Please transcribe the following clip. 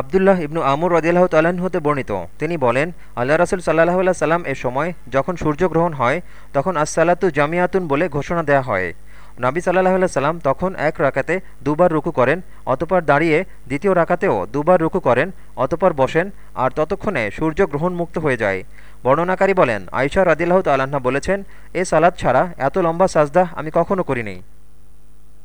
আবদুল্লাহ ইবনু আমর রদিয়াল্লাহ তাল্লাহ্ন হতে বর্ণিত। তিনি বলেন, আল্লাহ রাসুল সাল্লাহ আল্লাহ সাল্লাম এর সময় যখন সূর্যগ্রহণ হয়, তখন আসসালাতু জামিয়াতুন বলে ঘোষণা দেয়া হয়। নাবি সাল্লাহ আল্লাহ সাল্লাম তখন এক রাকাতে দুবার রুকু করেন, অতপর দাঁড়িয়ে দ্বিতীয় রাকাতেও দুবার রুকু করেন, অতপর বসেন, আর ততক্ষণে সূর্য গ্রহণ মুক্ত হয়ে যায়। বর্ণনাকারী বলেন আয়সা রাদিল্লাহ তাল্লাহ্না বলেছেন, এ সালাদ ছাড়া এত লম্বা সাজদাহ আমি কখনও করিনি।